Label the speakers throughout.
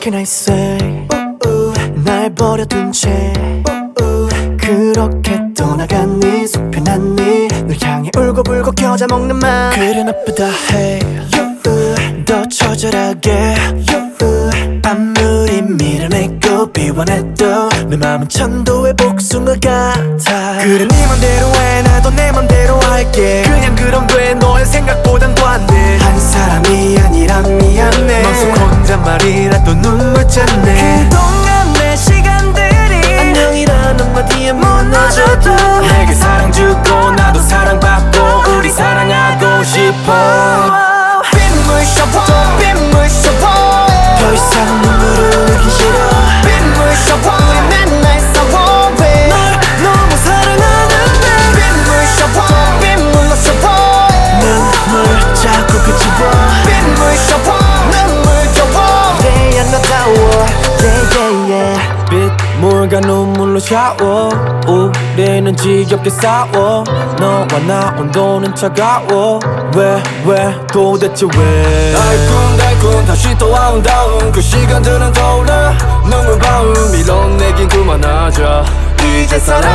Speaker 1: can I say 날 버려둔 채 그렇게 떠나간 네 속편한 네널 향해 울고불고 겨자 먹는 맘 그래 나쁘다 해더 uh, 처절하게 you, uh, 아무리 밀어내고 비워내도 내 맘은 천도의 복숭아 같아. 그래 네 맘대로 해 나도 내 맘대로 할게. 그냥 그럼 돼 너의 생각보단 더안돼 눈물로 샤워.
Speaker 2: 우리는 지겹게 싸워. 너와 나 온도는 차가워. 왜 왜 도대체 왜?
Speaker 3: 달콤달콤 다시 또 아운다운 그 시간들은 떠올라. 눈물 바운 밀어내긴 그만하자. 이제 사랑.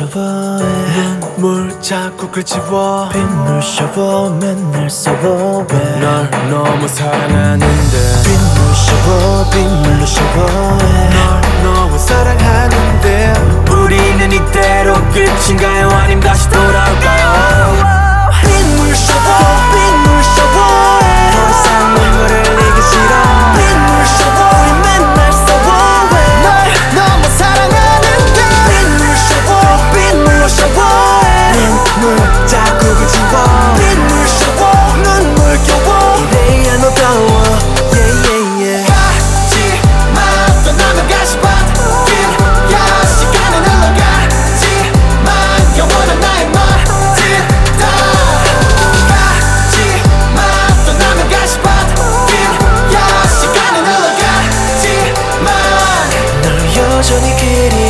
Speaker 1: 샤워해 물 자꾸 끄집어 빗물 샤워 맨날 샤워해
Speaker 2: 널 너무 사랑하는데.
Speaker 1: 빗물 샤워 빗물로 샤워해 널 너무 사랑
Speaker 2: 전이
Speaker 1: 길이